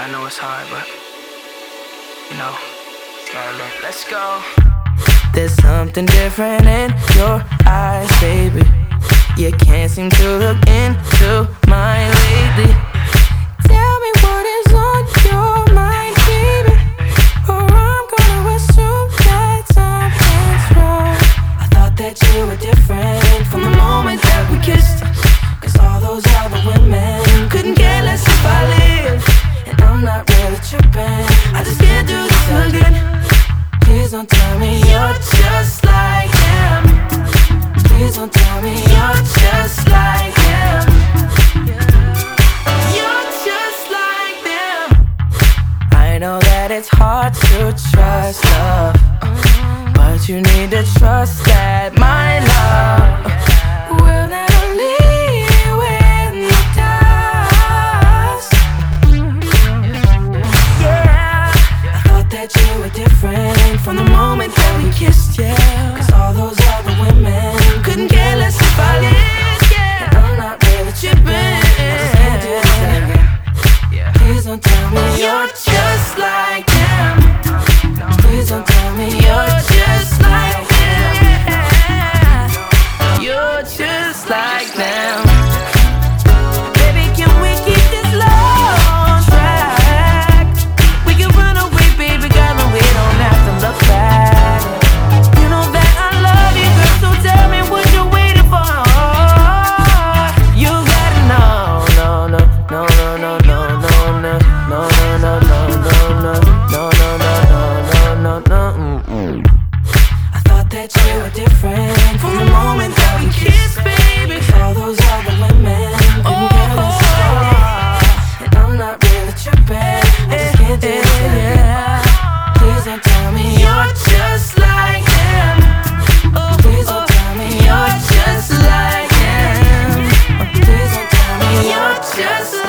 I know it's hard, but you know, gotta. Let's go. There's something different in your eyes, baby. You can't seem to look into I'm not really tripping. I just can't do this again. Please don't tell me you're just like him. Please don't tell me you're just like him. You're just like them. I know that it's hard to trust love, but you need to trust kissed yet. I thought that you were different from the moment that we kissed, baby. Those other women. And I'm not really. I just can't do. Please don't tell me you're just like him. Please don't tell me you're just like him. Please don't tell me you're just